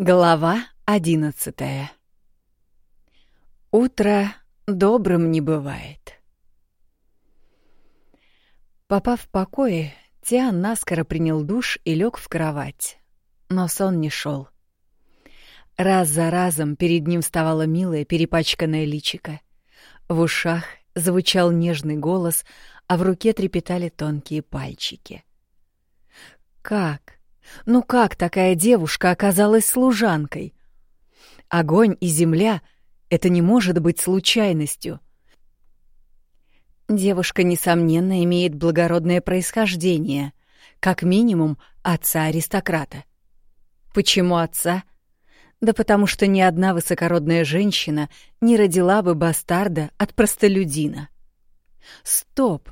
Глава одиннадцатая Утро добрым не бывает. Попав в покое, Тиан наскоро принял душ и лег в кровать. Но сон не шел. Раз за разом перед ним вставало милое перепачканное личико. В ушах звучал нежный голос, а в руке трепетали тонкие пальчики. Как? Ну как такая девушка оказалась служанкой? Огонь и земля — это не может быть случайностью. Девушка, несомненно, имеет благородное происхождение, как минимум отца-аристократа. Почему отца? Да потому что ни одна высокородная женщина не родила бы бастарда от простолюдина. Стоп!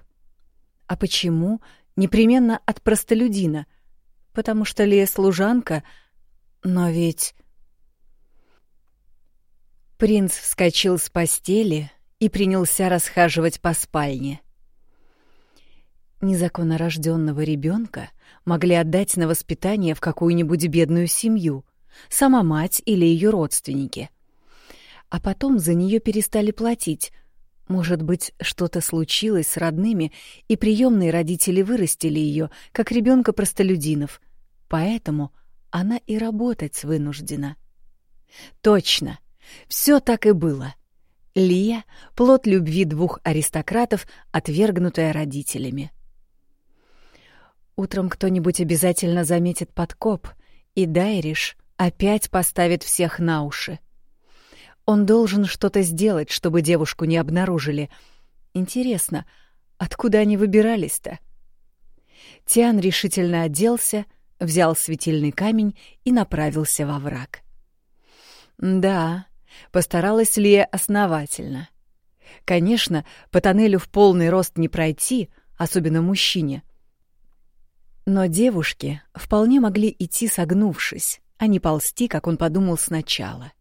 А почему непременно от простолюдина — потому что Лия служанка, но ведь... Принц вскочил с постели и принялся расхаживать по спальне. Незаконно рожденного ребенка могли отдать на воспитание в какую-нибудь бедную семью, сама мать или ее родственники. А потом за нее перестали платить. Может быть, что-то случилось с родными, и приемные родители вырастили ее, как ребенка простолюдинов — Поэтому она и работать вынуждена. Точно, все так и было. Лия — плод любви двух аристократов, отвергнутая родителями. Утром кто-нибудь обязательно заметит подкоп, и Дайриш опять поставит всех на уши. Он должен что-то сделать, чтобы девушку не обнаружили. Интересно, откуда они выбирались-то? Тиан решительно оделся — взял светильный камень и направился во враг. Да, постаралась Лия основательно. Конечно, по тоннелю в полный рост не пройти, особенно мужчине. Но девушки вполне могли идти согнувшись, а не ползти, как он подумал сначала.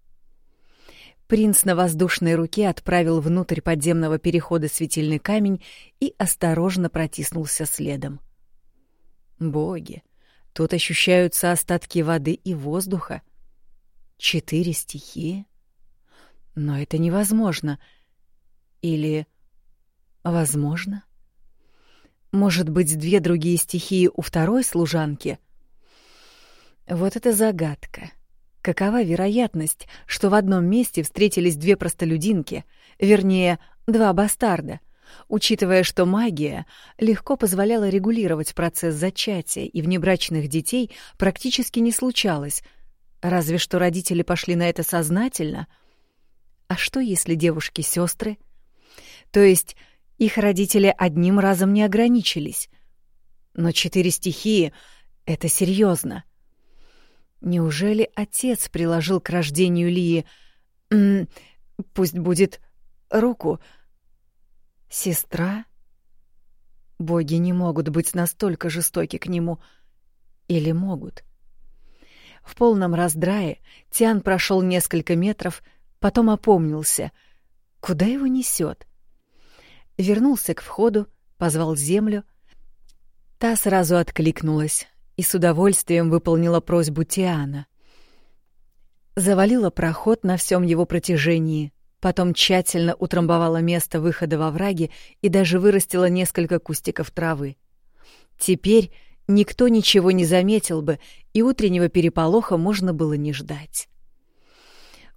Принц на воздушной руке отправил внутрь подземного перехода светильный камень и осторожно протиснулся следом. Боги, Тут ощущаются остатки воды и воздуха. Четыре стихии? Но это невозможно. Или возможно? Может быть, две другие стихии у второй служанки? Вот это загадка. Какова вероятность, что в одном месте встретились две простолюдинки, вернее, два бастарда — учитывая, что магия легко позволяла регулировать процесс зачатия, и внебрачных детей практически не случалось, разве что родители пошли на это сознательно. А что, если девушки сестры? То есть их родители одним разом не ограничились. Но четыре стихии — это серьезно. Неужели отец приложил к рождению Лии... пусть будет руку — Сестра? Боги не могут быть настолько жестоки к нему. Или могут? В полном раздрае Тиан прошел несколько метров, потом опомнился. Куда его несет? Вернулся к входу, позвал землю. Та сразу откликнулась и с удовольствием выполнила просьбу Тиана. Завалила проход на всем его протяжении — Потом тщательно утрамбовала место выхода во враги и даже вырастила несколько кустиков травы. Теперь никто ничего не заметил бы, и утреннего переполоха можно было не ждать.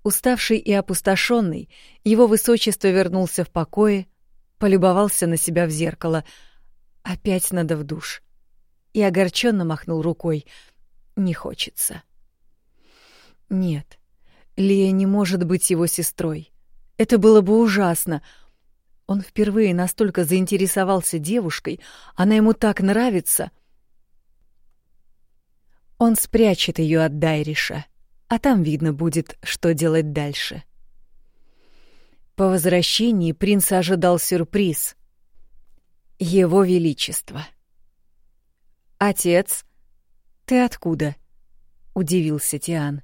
Уставший и опустошенный, его высочество вернулся в покое, полюбовался на себя в зеркало. Опять надо в душ. И огорченно махнул рукой. Не хочется. Нет, Лия не может быть его сестрой. Это было бы ужасно. Он впервые настолько заинтересовался девушкой, она ему так нравится. Он спрячет ее от Дайриша, а там видно будет, что делать дальше. По возвращении принца ожидал сюрприз. Его Величество. «Отец, ты откуда?» — удивился Тиан.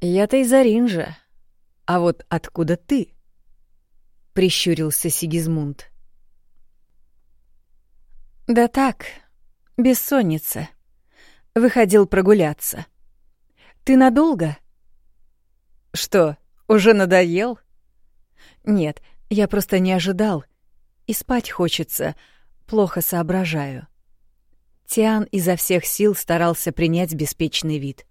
«Я-то из Оринжа», а вот откуда ты? Прищурился Сигизмунд. Да так, бессонница. Выходил прогуляться. ты надолго?» «Что, уже надоел?» «Нет, я просто не ожидал. И спать хочется, плохо соображаю». Тиан изо всех сил старался принять беспечный вид.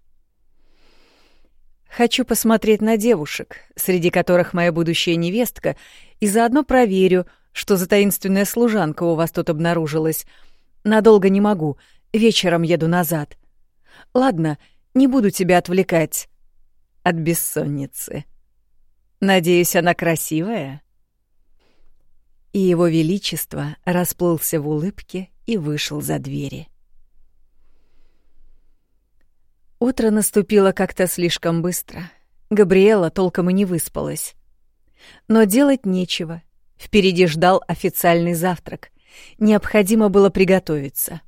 «Хочу посмотреть на девушек, среди которых моя будущая невестка, и заодно проверю, что за таинственная служанка у вас тут обнаружилась. Надолго не могу, вечером еду назад. Ладно, не буду тебя отвлекать от бессонницы. Надеюсь, она красивая?» И его величество расплылся в улыбке и вышел за двери. Утро наступило как-то слишком быстро. Габриэла толком и не выспалась. Но делать нечего. Впереди ждал официальный завтрак. Необходимо было приготовиться.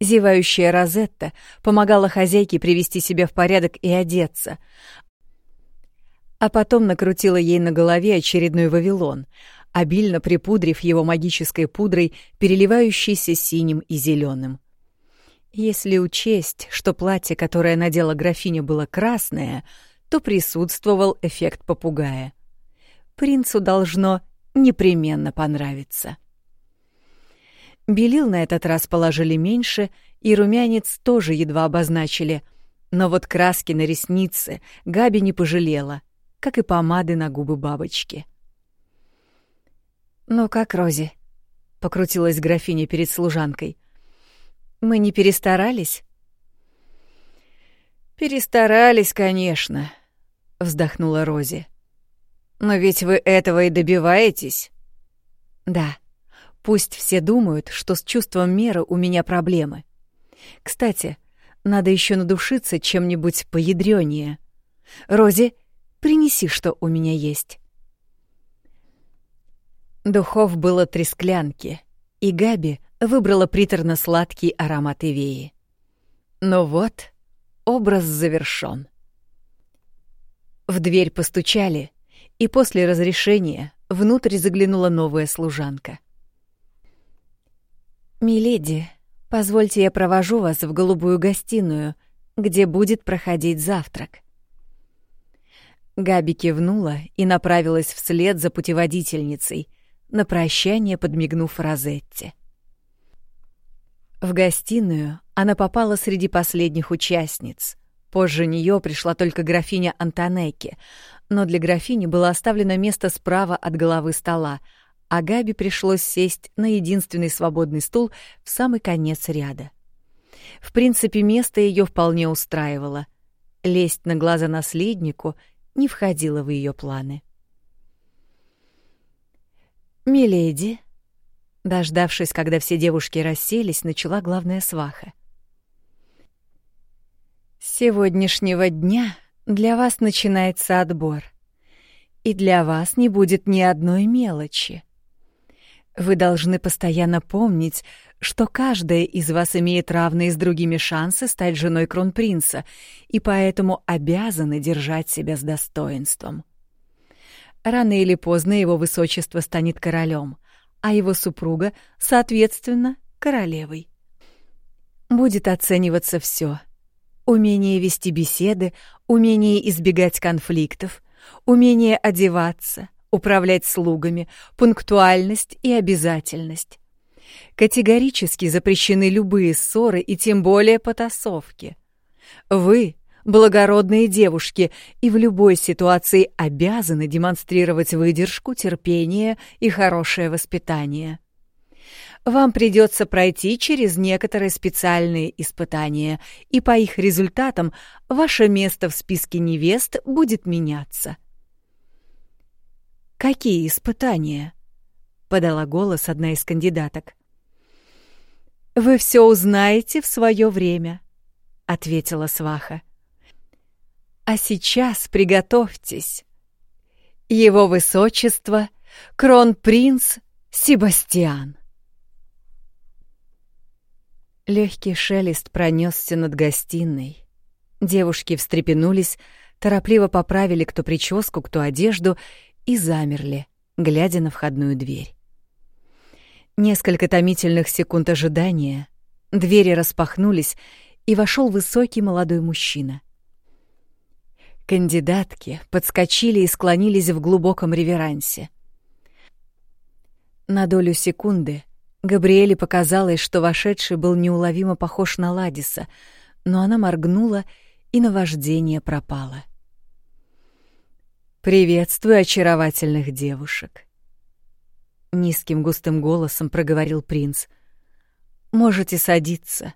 Зевающая Розетта помогала хозяйке привести себя в порядок и одеться, а потом накрутила ей на голове очередной вавилон, обильно припудрив его магической пудрой, переливающейся синим и зеленым. Если учесть, что платье, которое надела графиня, было красное, то присутствовал эффект попугая. Принцу должно непременно понравиться. Белил на этот раз положили меньше, и румянец тоже едва обозначили, но вот краски на ресницы Габи не пожалела, как и помады на губы бабочки. «Ну как, Рози?» — покрутилась графиня перед служанкой. «Мы не перестарались?» «Перестарались, конечно», — вздохнула Рози. «Но ведь вы этого и добиваетесь». «Да», Пусть все думают, что с чувством меры у меня проблемы. Кстати, надо еще надушиться чем-нибудь поядрёнее. Рози, принеси, что у меня есть. Духов было три склянки, и Габи выбрала приторно-сладкий аромат Ивеи. Но вот образ завершён. В дверь постучали, и после разрешения внутрь заглянула новая служанка — «Миледи, позвольте я провожу вас в голубую гостиную, где будет проходить завтрак». Габи кивнула и направилась вслед за путеводительницей, на прощание подмигнув Розетте. В гостиную она попала среди последних участниц. Позже нее пришла только графиня Антонеки, но для графини было оставлено место справа от головы стола — а Габи пришлось сесть на единственный свободный стул в самый конец ряда. В принципе, место ее вполне устраивало. Лезть на глаза наследнику не входило в ее планы. «Миледи», дождавшись, когда все девушки расселись, начала главная сваха. «С сегодняшнего дня для вас начинается отбор, и для вас не будет ни одной мелочи. Вы должны постоянно помнить, что каждая из вас имеет равные с другими шансы стать женой кронпринца, и поэтому обязаны держать себя с достоинством. Рано или поздно его высочество станет королем, а его супруга, соответственно, королевой. Будет оцениваться все: умение вести беседы, умение избегать конфликтов, умение одеваться, управлять слугами, пунктуальность и обязательность. Категорически запрещены любые ссоры и тем более потасовки. Вы — благородные девушки и в любой ситуации обязаны демонстрировать выдержку, терпение и хорошее воспитание. Вам придется пройти через некоторые специальные испытания, и по их результатам ваше место в списке невест будет меняться. «Какие испытания?» — подала голос одна из кандидаток. «Вы все узнаете в свое время», — ответила сваха. «А сейчас приготовьтесь. Его высочество — кронпринц Себастьян». Легкий шелест пронесся над гостиной. Девушки встрепенулись, торопливо поправили кто прическу, кто одежду и замерли, глядя на входную дверь. Несколько томительных секунд ожидания, двери распахнулись, и вошел высокий молодой мужчина. Кандидатки подскочили и склонились в глубоком реверансе. На долю секунды Габриэле показалось, что вошедший был неуловимо похож на Ладиса, но она моргнула, и наваждение пропало. «Приветствую очаровательных девушек», — низким густым голосом проговорил принц. «Можете садиться».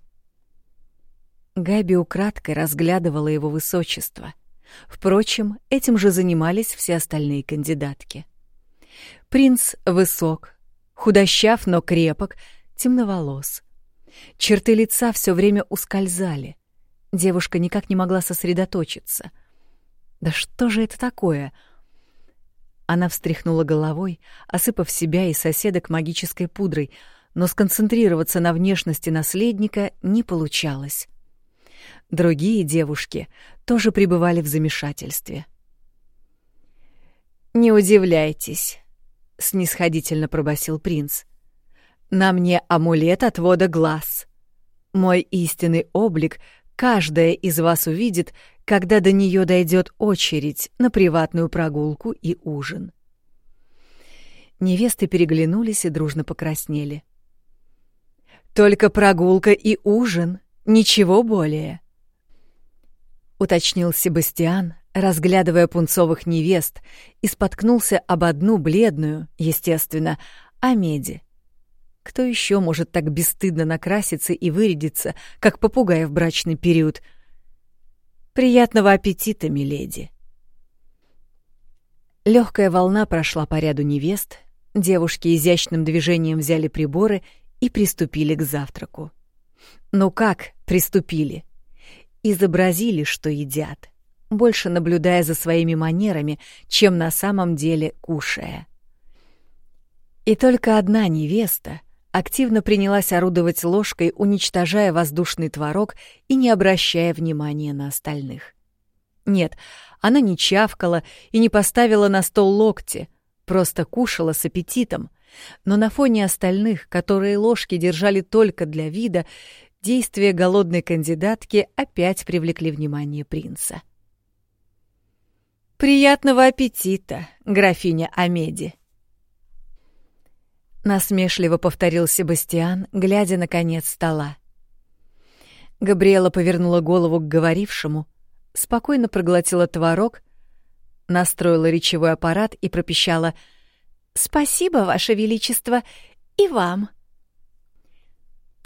Габи украдкой разглядывала его высочество. Впрочем, этим же занимались все остальные кандидатки. Принц высок, худощав, но крепок, темноволос. Черты лица все время ускользали. Девушка никак не могла сосредоточиться. Да что же это такое? Она встряхнула головой, осыпав себя и соседок магической пудрой, но сконцентрироваться на внешности наследника не получалось. Другие девушки тоже пребывали в замешательстве. «Не удивляйтесь», — снисходительно пробасил принц. «На мне амулет отвода глаз. Мой истинный облик каждая из вас увидит, когда до нее дойдет очередь на приватную прогулку и ужин». Невесты переглянулись и дружно покраснели. «Только прогулка и ужин, ничего более», — уточнил Себастьян, разглядывая пунцовых невест, и споткнулся об одну бледную, естественно, о меди. Кто еще может так бесстыдно накраситься и вырядиться, как попугай в брачный период? Приятного аппетита, миледи. Легкая волна прошла по ряду невест, девушки изящным движением взяли приборы и приступили к завтраку. Ну как приступили? изобразили, что едят, больше наблюдая за своими манерами, чем на самом деле кушая. И только одна невеста активно принялась орудовать ложкой, уничтожая воздушный творог и не обращая внимания на остальных. Нет, она не чавкала и не поставила на стол локти, просто кушала с аппетитом, но на фоне остальных, которые ложки держали только для вида, Действия голодной кандидатки опять привлекли внимание принца. «Приятного аппетита, графиня Амеди!» Насмешливо повторил Себастьян, глядя на конец стола. Габриэла повернула голову к говорившему, спокойно проглотила творог, настроила речевой аппарат и пропищала «Спасибо, Ваше Величество, и вам!»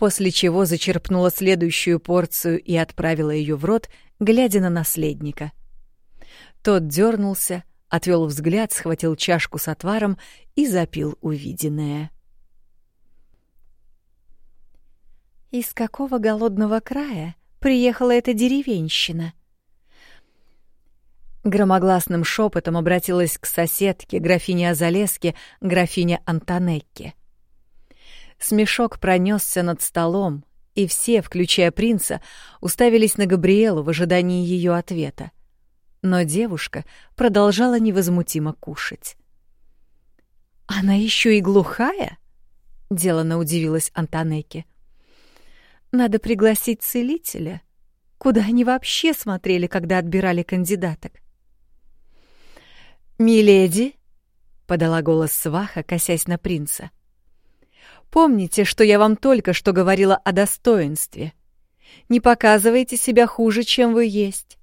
после чего зачерпнула следующую порцию и отправила ее в рот, глядя на наследника. Тот дернулся, отвел взгляд, схватил чашку с отваром и запил увиденное. «Из какого голодного края приехала эта деревенщина?» Громогласным шепотом обратилась к соседке, графине Азалеске, графине Антонекке. Смешок пронесся над столом, и все, включая принца, уставились на Габриэлу в ожидании ее ответа. Но девушка продолжала невозмутимо кушать. «Она еще и глухая?» — делано удивилась Антонеке. «Надо пригласить целителя. Куда они вообще смотрели, когда отбирали кандидаток?» «Миледи!» — подала голос сваха, косясь на принца. Помните, что я вам только что говорила о достоинстве. Не показывайте себя хуже, чем вы есть.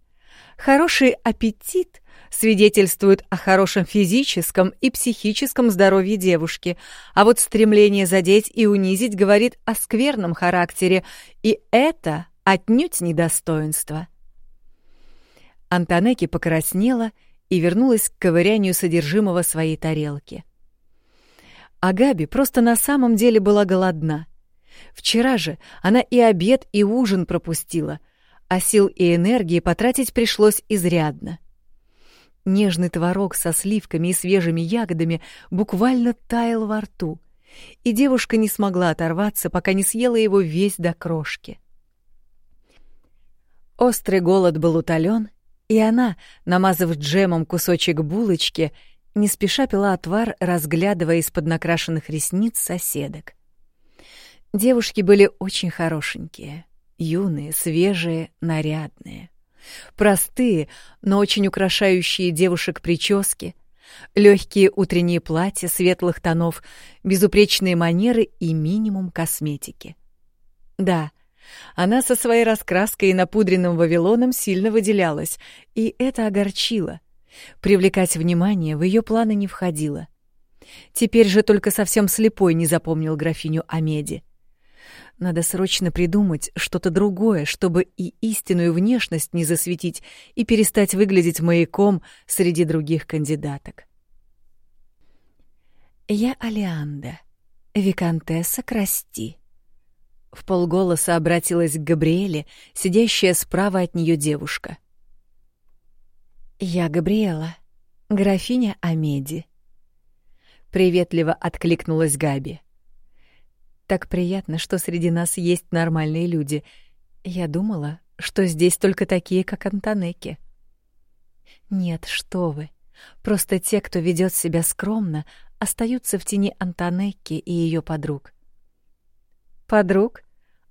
Хороший аппетит свидетельствует о хорошем физическом и психическом здоровье девушки, а вот стремление задеть и унизить говорит о скверном характере, и это отнюдь не достоинство. Антонеки покраснела и вернулась к ковырянию содержимого своей тарелки. А Габи просто на самом деле была голодна. Вчера же она и обед, и ужин пропустила, а сил и энергии потратить пришлось изрядно. Нежный творог со сливками и свежими ягодами буквально таял во рту, и девушка не смогла оторваться, пока не съела его весь до крошки. Острый голод был утолен, и она, намазав джемом кусочек булочки, не спеша пила отвар, разглядывая из-под накрашенных ресниц соседок. Девушки были очень хорошенькие, юные, свежие, нарядные. Простые, но очень украшающие девушек прически, легкие утренние платья светлых тонов, безупречные манеры и минимум косметики. Да, она со своей раскраской и напудренным вавилоном сильно выделялась, и это огорчило. Привлекать внимание в ее планы не входило. Теперь же только совсем слепой не запомнил графиню Амеди. Надо срочно придумать что-то другое, чтобы и истинную внешность не засветить и перестать выглядеть маяком среди других кандидаток. «Я Алианда, виконтесса Красти», в полголоса обратилась к Габриэле, сидящая справа от нее девушка. «Я Габриэла, графиня Амеди». Приветливо откликнулась Габи. «Так приятно, что среди нас есть нормальные люди. Я думала, что здесь только такие, как Антонеки». «Нет, что вы. Просто те, кто ведет себя скромно, остаются в тени Антонекки и ее подруг. Подруг?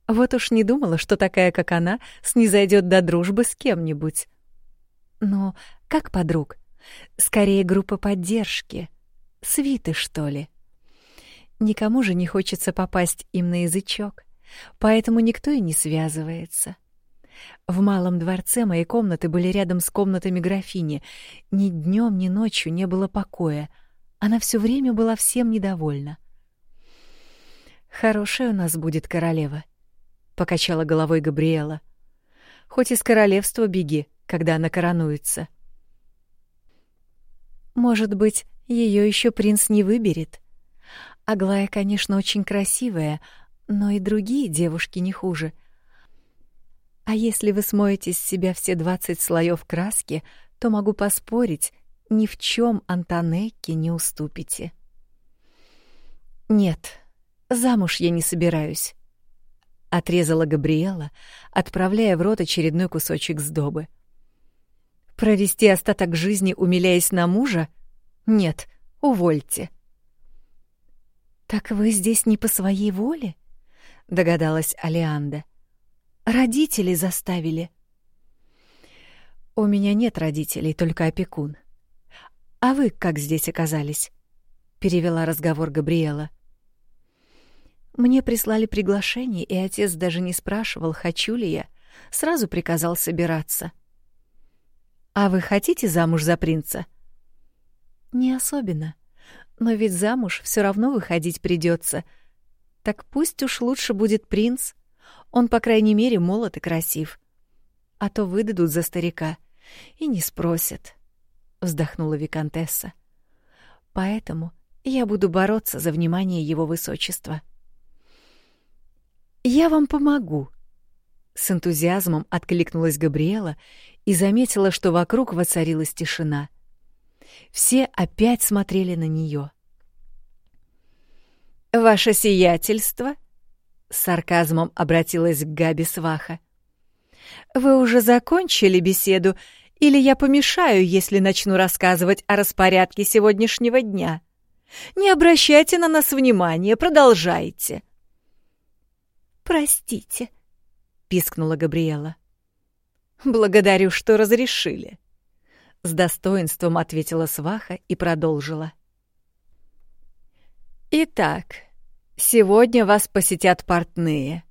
Вот уж не думала, что такая, как она, снизойдет до дружбы с кем-нибудь. Но как подруг? Скорее группа поддержки. Свиты, что ли? Никому же не хочется попасть им на язычок, поэтому никто и не связывается. В малом дворце мои комнаты были рядом с комнатами графини. Ни днем, ни ночью не было покоя. Она все время была всем недовольна. Хорошая у нас будет королева, покачала головой Габриэла. Хоть из королевства беги, когда она коронуется. Может быть, ее еще принц не выберет. Аглая, конечно, очень красивая, но и другие девушки не хуже. А если вы смоете с себя все двадцать слоев краски, то могу поспорить, ни в чем Антонекке не уступите. Нет, Замуж я не собираюсь, отрезала Габриэла, отправляя в рот очередной кусочек сдобы. Провести остаток жизни, умиляясь на мужа? Нет, увольте. Так вы здесь не по своей воле? догадалась Алианда. Родители заставили. У меня нет родителей, только опекун. А вы как здесь оказались? перевела разговор Габриэла. Мне прислали приглашение, и отец даже не спрашивал, хочу ли я, сразу приказал собираться. А вы хотите замуж за принца? Не особенно. Но ведь замуж все равно выходить придется. Так пусть уж лучше будет принц. Он, по крайней мере, молод и красив. А то выдадут за старика и не спросят, вздохнула виконтесса. Поэтому я буду бороться за внимание его высочества. «Я вам помогу!» С энтузиазмом откликнулась Габриэла и заметила, что вокруг воцарилась тишина. Все опять смотрели на нее. «Ваше сиятельство!» — с сарказмом обратилась к Габи Сваха. «Вы уже закончили беседу, или я помешаю, если начну рассказывать о распорядке сегодняшнего дня? Не обращайте на нас внимания, продолжайте!» «Простите», — пискнула Габриэла. «Благодарю, что разрешили», — с достоинством ответила сваха и продолжила. «Итак, сегодня вас посетят портные».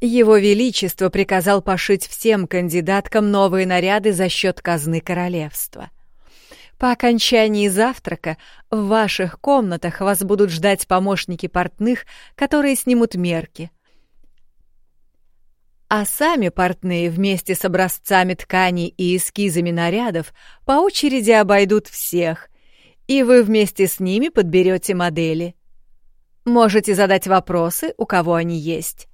Его Величество приказал пошить всем кандидаткам новые наряды за счет казны королевства. По окончании завтрака в ваших комнатах вас будут ждать помощники портных, которые снимут мерки. А сами портные вместе с образцами тканей и эскизами нарядов по очереди обойдут всех, и вы вместе с ними подберете модели. Можете задать вопросы, у кого они есть.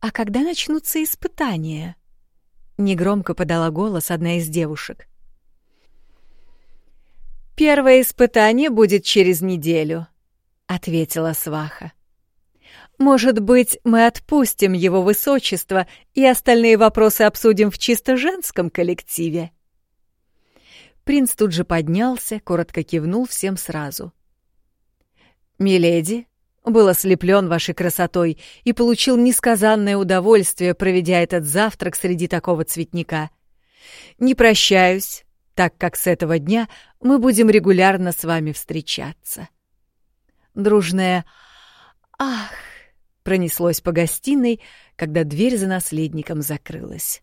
«А когда начнутся испытания?» — негромко подала голос одна из девушек. «Первое испытание будет через неделю», — ответила сваха. «Может быть, мы отпустим его высочество и остальные вопросы обсудим в чисто женском коллективе?» Принц тут же поднялся, коротко кивнул всем сразу. «Миледи, был ослеплен вашей красотой и получил несказанное удовольствие, проведя этот завтрак среди такого цветника. Не прощаюсь, так как с этого дня мы будем регулярно с вами встречаться. Дружное «Ах!» пронеслось по гостиной, когда дверь за наследником закрылась.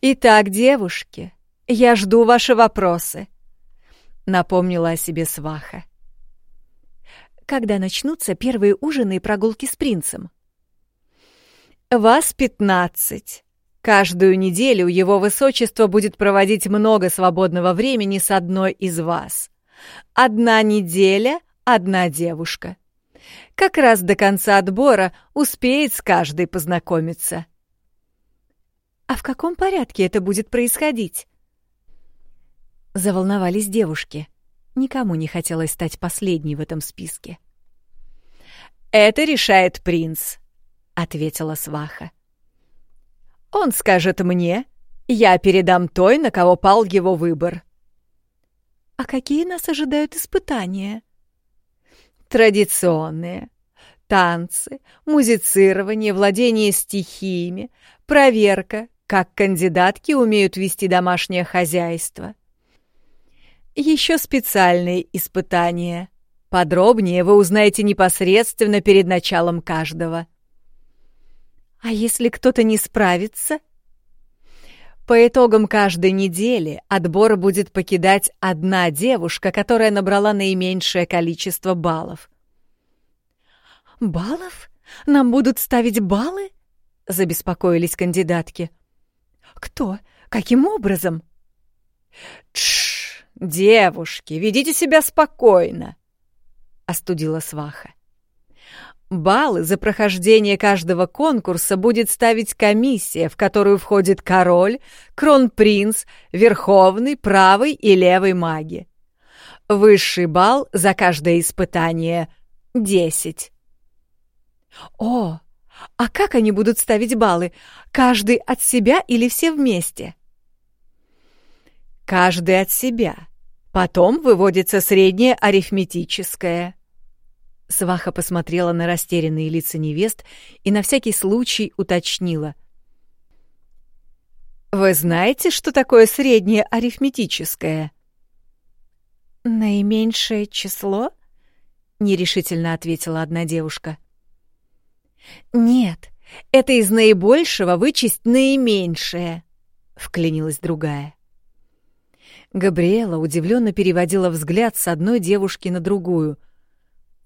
«Итак, девушки, я жду ваши вопросы», — напомнила о себе сваха. «Когда начнутся первые ужины и прогулки с принцем?» «Вас пятнадцать. Каждую неделю его высочество будет проводить много свободного времени с одной из вас. Одна неделя — одна девушка. Как раз до конца отбора успеет с каждой познакомиться». «А в каком порядке это будет происходить?» Заволновались девушки. Никому не хотелось стать последней в этом списке. «Это решает принц», — ответила сваха. Он скажет мне, я передам той, на кого пал его выбор. А какие нас ожидают испытания? Традиционные. Танцы, музицирование, владение стихиями, проверка, как кандидатки умеют вести домашнее хозяйство. Еще специальные испытания. Подробнее вы узнаете непосредственно перед началом каждого. А если кто-то не справится? По итогам каждой недели отбор будет покидать одна девушка, которая набрала наименьшее количество баллов. «Баллов? Нам будут ставить баллы?» — забеспокоились кандидатки. «Кто? Каким образом?» «Тш, девушки, ведите себя спокойно!» — остудила сваха. Баллы за прохождение каждого конкурса будет ставить комиссия, в которую входит король, кронпринц, верховный, правый и левый маги. Высший балл за каждое испытание — десять. О, а как они будут ставить баллы? Каждый от себя или все вместе? Каждый от себя. Потом выводится среднее арифметическое — Сваха посмотрела на растерянные лица невест и на всякий случай уточнила. «Вы знаете, что такое среднее арифметическое?» «Наименьшее число?» — нерешительно ответила одна девушка. «Нет, это из наибольшего вычесть наименьшее», — вклинилась другая. Габриэла удивленно переводила взгляд с одной девушки на другую —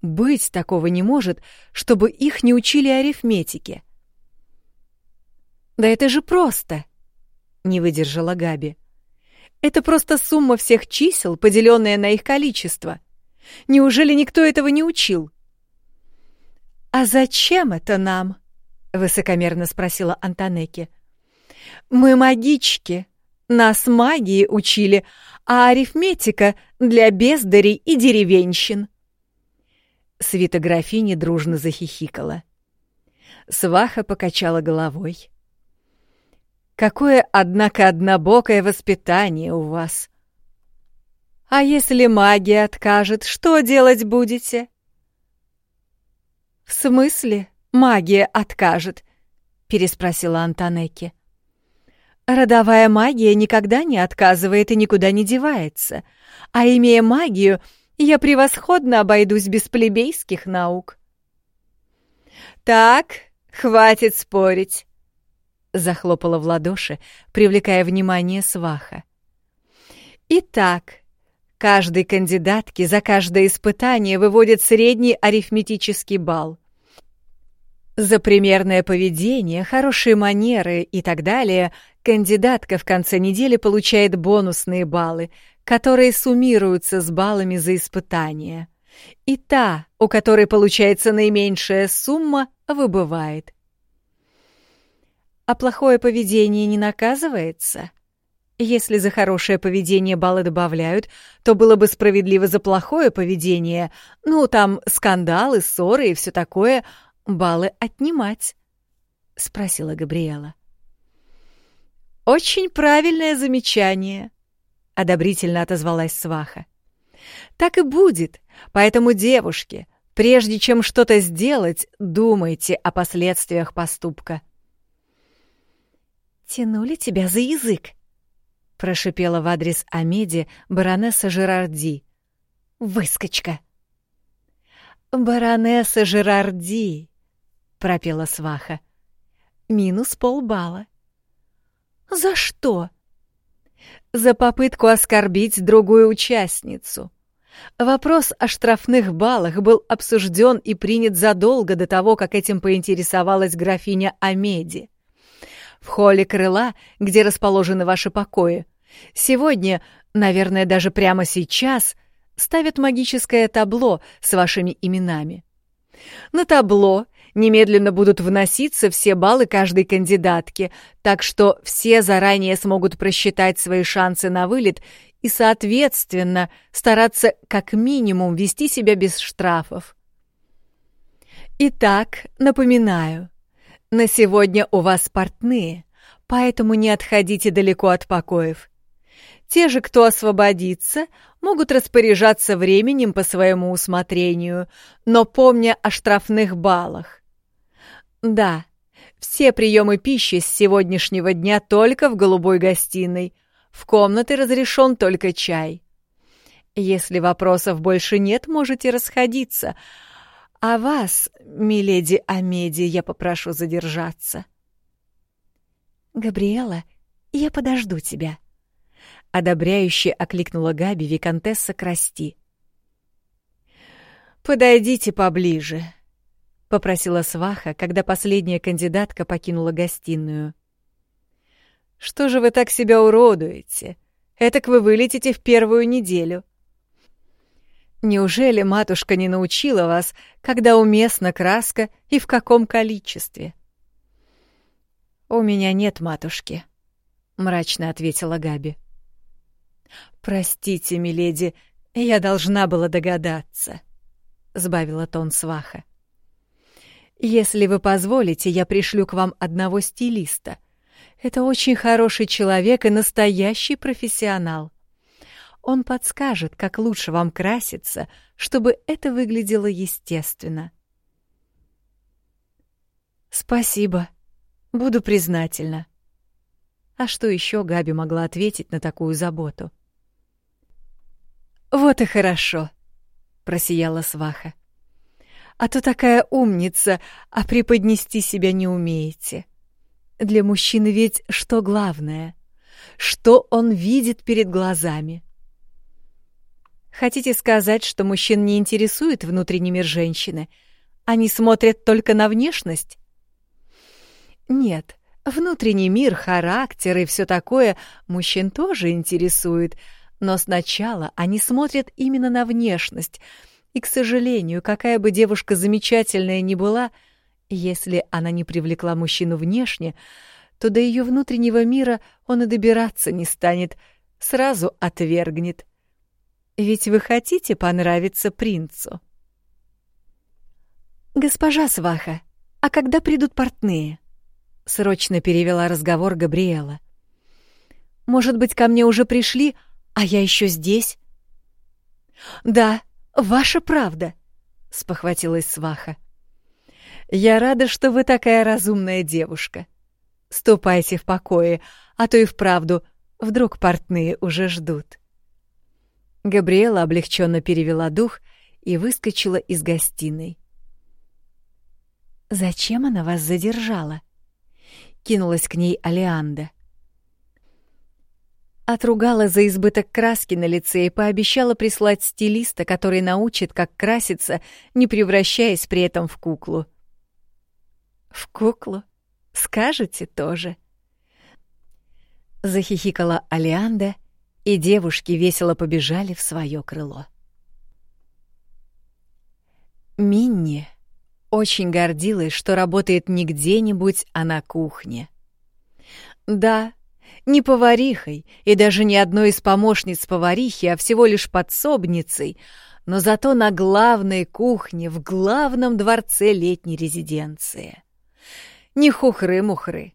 быть такого не может, чтобы их не учили арифметике. «Да это же просто!» — не выдержала Габи. «Это просто сумма всех чисел, поделенная на их количество. Неужели никто этого не учил?» «А зачем это нам?» — высокомерно спросила Антонеки. «Мы магички. Нас магии учили, а арифметика для бездарей и деревенщин». Свита графини дружно захихикала. Сваха покачала головой. «Какое, однако, однобокое воспитание у вас!» «А если магия откажет, что делать будете?» «В смысле магия откажет?» — переспросила Антонеки. «Родовая магия никогда не отказывает и никуда не девается, а имея магию — я превосходно обойдусь без плебейских наук. «Так, хватит спорить», — захлопала в ладоши, привлекая внимание сваха. «Итак, каждой кандидатке за каждое испытание выводят средний арифметический балл. За примерное поведение, хорошие манеры и так далее кандидатка в конце недели получает бонусные баллы, которые суммируются с баллами за испытание. И та, у которой получается наименьшая сумма, выбывает. А плохое поведение не наказывается? Если за хорошее поведение баллы добавляют, то было бы справедливо за плохое поведение, ну, там, скандалы, ссоры и все такое, баллы отнимать, — спросила Габриэла. «Очень правильное замечание», одобрительно отозвалась сваха. Так и будет. Поэтому, девушки, Прежде чем что-то сделать, думайте о последствиях поступка. «Тянули тебя за язык», — прошипела в адрес Амеди баронесса Жерарди. «Выскочка!» «Баронесса Жерарди», — пропела сваха. «Минус полбалла». «За что?» «За попытку оскорбить другую участницу». Вопрос о штрафных баллах был обсужден и принят задолго до того, как этим поинтересовалась графиня Амеди. В холле крыла, где расположены ваши покои, сегодня, наверное, даже прямо сейчас, ставят магическое табло с вашими именами. На табло немедленно будут вноситься все баллы каждой кандидатки, так что все заранее смогут просчитать свои шансы на вылет и, соответственно, стараться как минимум вести себя без штрафов. Итак, напоминаю, на сегодня у вас портные, поэтому не отходите далеко от покоев. Те же, кто освободится, могут распоряжаться временем по своему усмотрению, но помня о штрафных баллах. Да, все приемы пищи с сегодняшнего дня только в голубой гостиной. В комнаты разрешен только чай. Если вопросов больше нет, можете расходиться. А вас, миледи Амеди, я попрошу задержаться. Габриэла, я подожду тебя. Одобряюще окликнула Габи виконтесса Красти. «Подойдите поближе», — попросила сваха, когда последняя кандидатка покинула гостиную. «Что же вы так себя уродуете? Этак вы вылетите в первую неделю». Неужели матушка не научила вас, когда уместна краска и в каком количестве? «У меня нет матушки», — мрачно ответила Габи. «Простите, миледи, я должна была догадаться», — сбавила тон сваха. «Если вы позволите, я пришлю к вам одного стилиста. Это очень хороший человек и настоящий профессионал. Он подскажет, как лучше вам краситься, чтобы это выглядело естественно». «Спасибо. Буду признательна». А что еще Габи могла ответить на такую заботу? — «Вот и хорошо», — просияла сваха. «А то такая умница, а преподнести себя не умеете. Для мужчины ведь что главное? Что он видит перед глазами?» Хотите сказать, что мужчин не интересует внутренний мир женщины? Они смотрят только на внешность? Нет, внутренний мир, характер и все такое мужчин тоже интересует — но сначала они смотрят именно на внешность, и, к сожалению, какая бы девушка замечательная ни была, если она не привлекла мужчину внешне, то до ее внутреннего мира он и добираться не станет, сразу отвергнет. Ведь вы хотите понравиться принцу. «Госпожа Сваха, а когда придут портные?» — срочно перевела разговор Габриэла. «Может быть, ко мне уже пришли, а я еще здесь? Да, ваша правда, спохватилась сваха. Я рада, что вы такая разумная девушка. Ступайте в покое, а то и вправду вдруг портные уже ждут. Габриэла облегченно перевела дух и выскочила из гостиной. «Зачем она вас задержала?» — кинулась к ней Алианда. Отругала за избыток краски на лице и пообещала прислать стилиста, который научит, как краситься, не превращаясь при этом в куклу. «В куклу? Скажете тоже?» Захихикала Алианда, и девушки весело побежали в свое крыло. Минни очень гордилась, что работает не где-нибудь, а на кухне. Да, не поварихой и даже не одной из помощниц поварихи, а всего лишь подсобницей, но зато на главной кухне в главном дворце летней резиденции. Не хухры-мухры.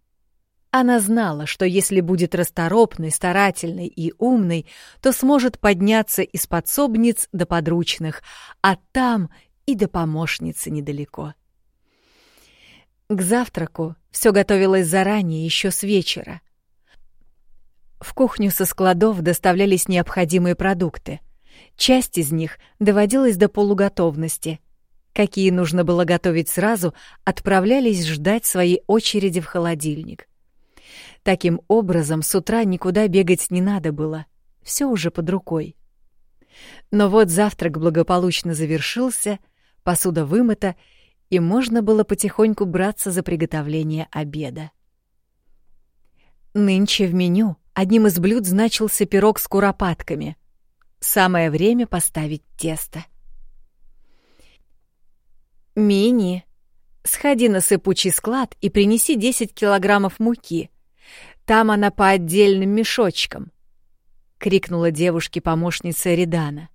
Она знала, что если будет расторопной, старательной и умной, то сможет подняться из подсобниц до подручных, а там и до помощницы недалеко. К завтраку все готовилось заранее, еще с вечера. В кухню со складов доставлялись необходимые продукты. Часть из них доводилась до полуготовности. Какие нужно было готовить сразу, отправлялись ждать своей очереди в холодильник. Таким образом, с утра никуда бегать не надо было. Все уже под рукой. Но вот завтрак благополучно завершился, посуда вымыта, и можно было потихоньку браться за приготовление обеда. Нынче в меню одним из блюд значился пирог с куропатками. Самое время поставить тесто. «Мини, сходи на сыпучий склад и принеси 10 килограммов муки. Там она по отдельным мешочкам», — крикнула девушке помощница Редана.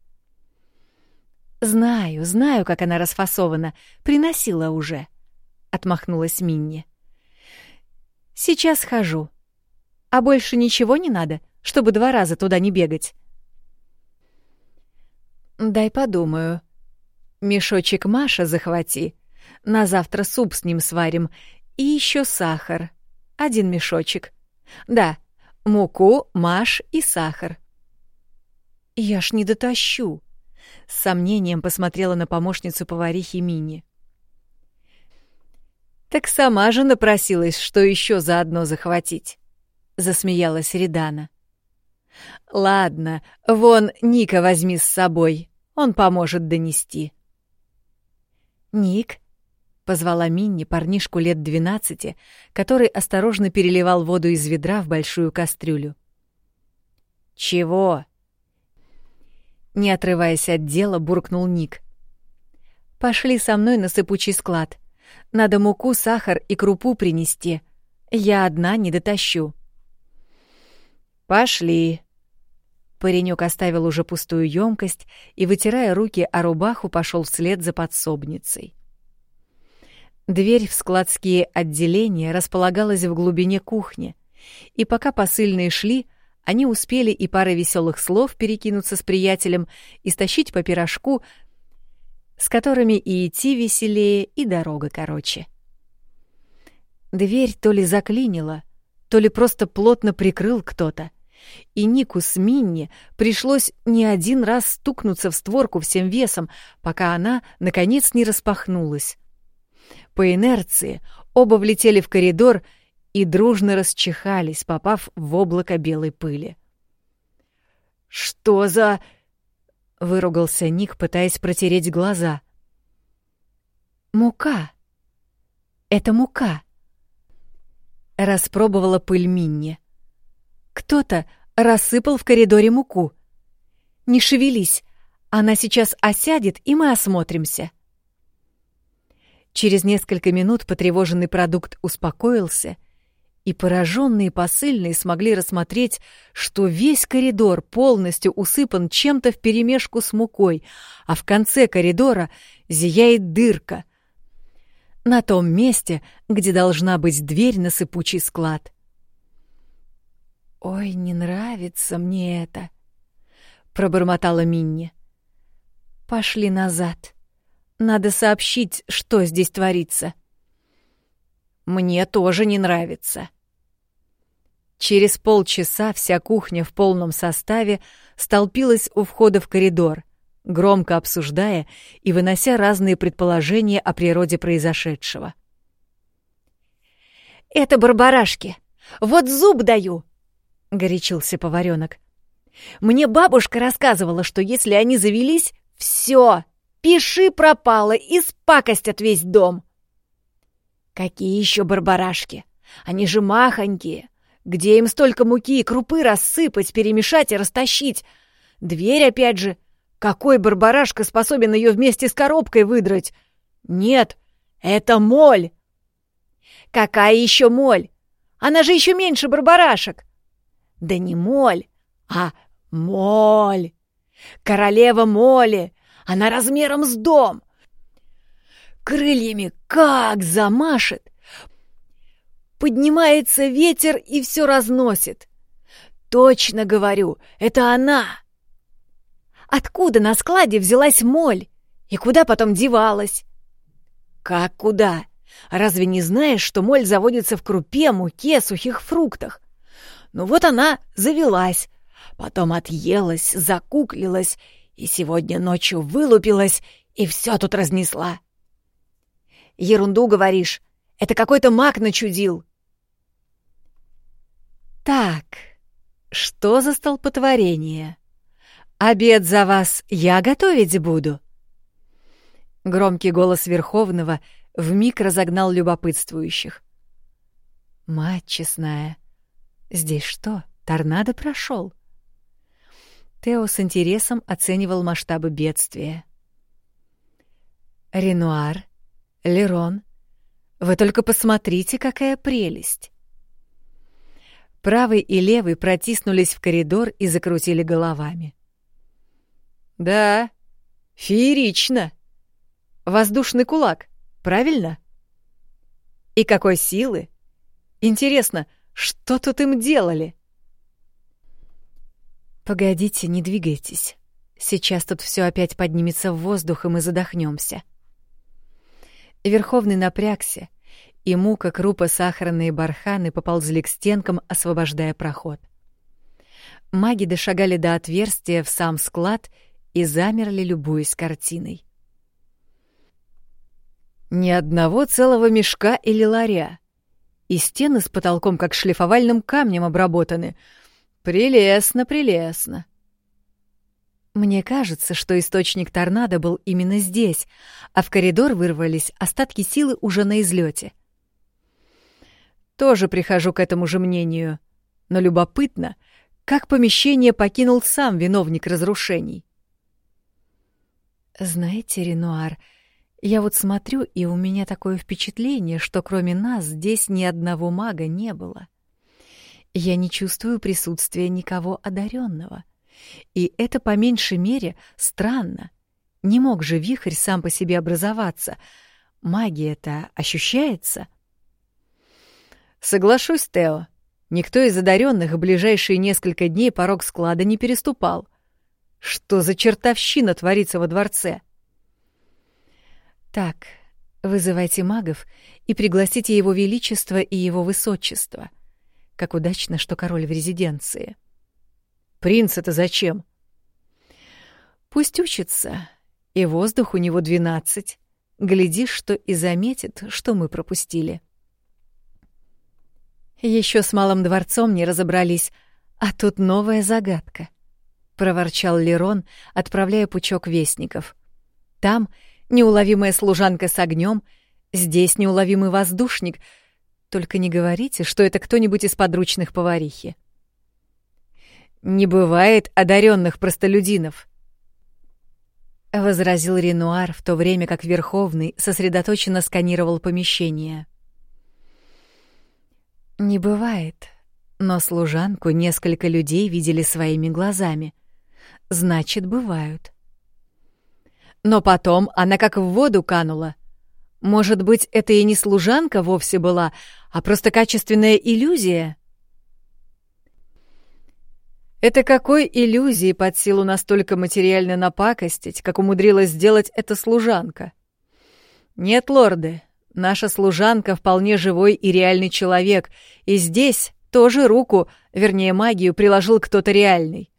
«Знаю, знаю, как она расфасована. Приносила уже», — отмахнулась Минни. «Сейчас хожу. А больше ничего не надо, чтобы два раза туда не бегать?» «Дай подумаю. Мешочек Маша захвати. На завтра суп с ним сварим. И еще сахар. Один мешочек. Да, муку, маш и сахар». «Я ж не дотащу», с сомнением посмотрела на помощницу поварихи Мини. «Так сама же напросилась, что еще заодно захватить», — засмеялась Редана. «Ладно, вон Ника возьми с собой, он поможет донести». «Ник», — позвала Минни парнишку лет двенадцати, который осторожно переливал воду из ведра в большую кастрюлю. «Чего?» Не отрываясь от дела, буркнул Ник. «Пошли со мной на сыпучий склад. Надо муку, сахар и крупу принести. Я одна не дотащу». «Пошли». Паренек оставил уже пустую емкость и, вытирая руки о рубаху, пошел вслед за подсобницей. Дверь в складские отделения располагалась в глубине кухни, и пока посыльные шли, они успели и парой веселых слов перекинуться с приятелем и стащить по пирожку, с которыми и идти веселее, и дорога короче. Дверь то ли заклинила, то ли просто плотно прикрыл кто-то, и Нику с Минни пришлось не один раз стукнуться в створку всем весом, пока она, наконец, не распахнулась. По инерции оба влетели в коридор и дружно расчихались, попав в облако белой пыли. «Что за...» — выругался Ник, пытаясь протереть глаза. «Мука. Это мука». Распробовала пыль Минни. «Кто-то рассыпал в коридоре муку. Не шевелись, она сейчас осядет, и мы осмотримся». Через несколько минут потревоженный продукт успокоился и пораженные посыльные смогли рассмотреть, что весь коридор полностью усыпан чем-то вперемешку с мукой, а в конце коридора зияет дырка. На том месте, где должна быть дверь на сыпучий склад. «Ой, не нравится мне это», — пробормотала Минни. «Пошли назад. Надо сообщить, что здесь творится». «Мне тоже не нравится», Через полчаса вся кухня в полном составе столпилась у входа в коридор, громко обсуждая и вынося разные предположения о природе произошедшего. «Это барбарашки! Вот зуб даю!» — горячился поваренок. «Мне бабушка рассказывала, что если они завелись, все, пиши пропало и спакостят весь дом!» «Какие еще барбарашки? Они же махонькие!» Где им столько муки и крупы рассыпать, перемешать и растащить? Дверь опять же. Какой барбарашка способен ее вместе с коробкой выдрать? Нет, это моль. Какая еще моль? Она же еще меньше барбарашек. Да не моль, а моль. Королева моли. Она размером с дом. Крыльями как замашет, Поднимается ветер и все разносит. Точно говорю, это она. Откуда на складе взялась моль? И куда потом девалась? Как куда? Разве не знаешь, что моль заводится в крупе, муке, сухих фруктах? Ну вот она завелась, потом отъелась, закуклилась и сегодня ночью вылупилась и все тут разнесла. Ерунду говоришь, это какой-то маг начудил. Так, что за столпотворение? Обед за вас я готовить буду. Громкий голос Верховного вмиг разогнал любопытствующих. Мать честная, здесь что, торнадо прошел? Тео с интересом оценивал масштабы бедствия. Ренуар, Лерон, вы только посмотрите, какая прелесть! Правый и левый протиснулись в коридор и закрутили головами. «Да, феерично!» Воздушный кулак, правильно? И какой силы? Интересно, что тут им делали? Погодите, не двигайтесь. Сейчас тут все опять поднимется в воздух, и мы задохнемся. Верховный напрягся, и мука, крупа, сахарные барханы поползли к стенкам, освобождая проход. Маги дошагали до отверстия в сам склад и замерли, любуясь картиной. Ни одного целого мешка или ларя. И стены с потолком как шлифовальным камнем обработаны. Прелестно, прелестно. Мне кажется, что источник торнадо был именно здесь, а в коридор вырвались остатки силы уже на излете. Тоже прихожу к этому же мнению, но любопытно, как помещение покинул сам виновник разрушений. Знаете, Ренуар, — я вот смотрю, и у меня такое впечатление, что кроме нас здесь ни одного мага не было. Я не чувствую присутствия никого одаренного. И это по меньшей мере странно. Не мог же вихрь сам по себе образоваться. Магия-то ощущается? Соглашусь, Тео. Никто из одаренных в ближайшие несколько дней порог склада не переступал. Что за чертовщина творится во дворце? — так, вызывайте магов и пригласите его величество и его высочество. Как удачно, что король в резиденции. Принц это зачем? Пусть учится, и воздух у него двенадцать. Глядишь, что и заметит, что мы пропустили. Еще с малым дворцом не разобрались, а тут новая загадка, проворчал Лерон, отправляя пучок вестников. Там неуловимая служанка с огнем, здесь неуловимый воздушник. Только не говорите, что это кто-нибудь из подручных поварихи. Не бывает одаренных простолюдинов, возразил Ренуар, в то время как Верховный сосредоточенно сканировал помещение. Не бывает, но служанку несколько людей видели своими глазами. Значит, бывают. Но потом она как в воду канула. Может быть, это и не служанка вовсе была, а просто качественная иллюзия? Это какой иллюзии под силу настолько материально напакостить, как умудрилась сделать эта служанка? Нет, лорды, наша служанка вполне живой и реальный человек, и здесь тоже руку, вернее магию, приложил кто-то реальный.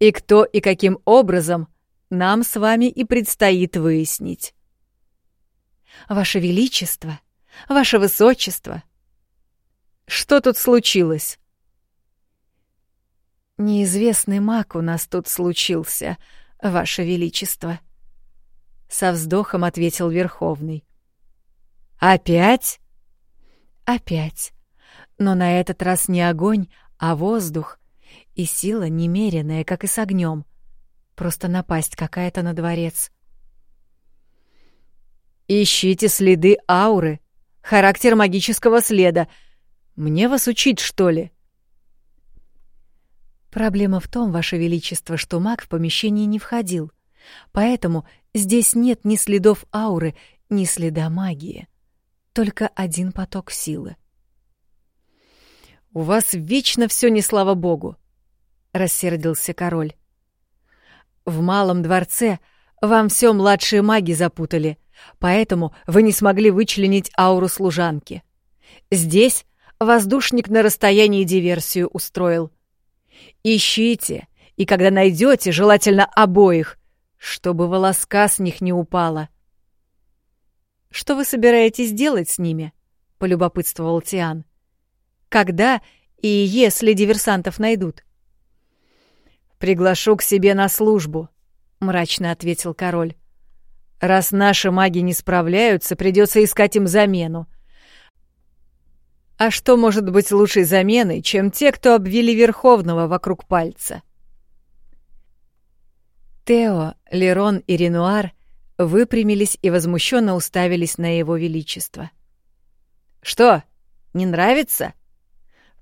И кто и каким образом — нам с вами и предстоит выяснить. Ваше Величество, Ваше Высочество, что тут случилось? Неизвестный маг у нас тут случился, Ваше Величество. Со вздохом ответил Верховный. Опять? Опять. Но на этот раз не огонь, а воздух, и сила немеренная, как и с огнем. Просто напасть какая-то на дворец. Ищите следы ауры, характер магического следа. Мне вас учить, что ли? Проблема в том, Ваше Величество, что маг в помещении не входил. Поэтому здесь нет ни следов ауры, ни следа магии. Только один поток силы. «У вас вечно все не слава богу!» — рассердился король. В малом дворце Вам все младшие маги запутали, поэтому вы не смогли вычленить ауру служанки. Здесь воздушник на расстоянии диверсию устроил. Ищите, и когда найдете, желательно обоих, чтобы волоска с них не упала. «Что вы собираетесь делать с ними?» — полюбопытствовал Тиан. «Когда и если диверсантов найдут?» «Приглашу к себе на службу», — мрачно ответил король. «Раз наши маги не справляются, придется искать им замену. А что может быть лучшей заменой, чем те, кто обвели Верховного вокруг пальца?» Тео, Лерон и Ренуар выпрямились и возмущенно уставились на его величество. «Что, не нравится?»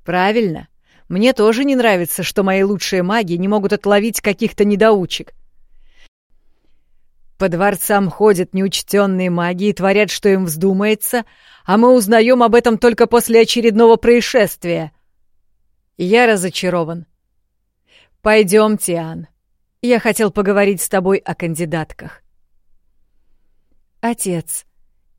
«Правильно. Мне тоже не нравится, что мои лучшие маги не могут отловить каких-то недоучек. По дворцам ходят неучтенные маги и творят, что им вздумается, а мы узнаем об этом только после очередного происшествия. Я разочарован. Пойдем, Тиан. Я хотел поговорить с тобой о кандидатках. Отец,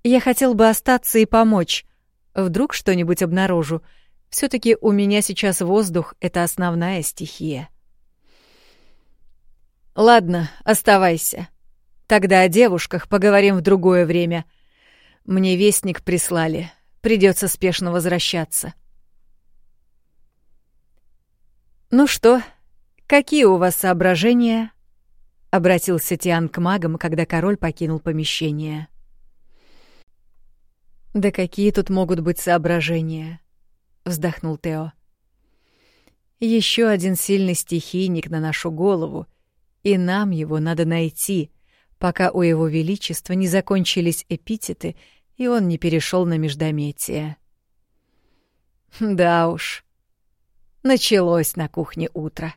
я хотел бы остаться и помочь. Вдруг что-нибудь обнаружу. Все таки у меня сейчас воздух — это основная стихия. Ладно, оставайся. Тогда о девушках поговорим в другое время. Мне вестник прислали. Придется спешно возвращаться. Ну что, какие у вас соображения? Обратился Тиан к магам, когда король покинул помещение. Да какие тут могут быть соображения? Вздохнул Тео. Еще один сильный стихийник на нашу голову, и нам его надо найти — пока у его величества не закончились эпитеты, и он не перешел на междометие. Да уж, началось на кухне утро.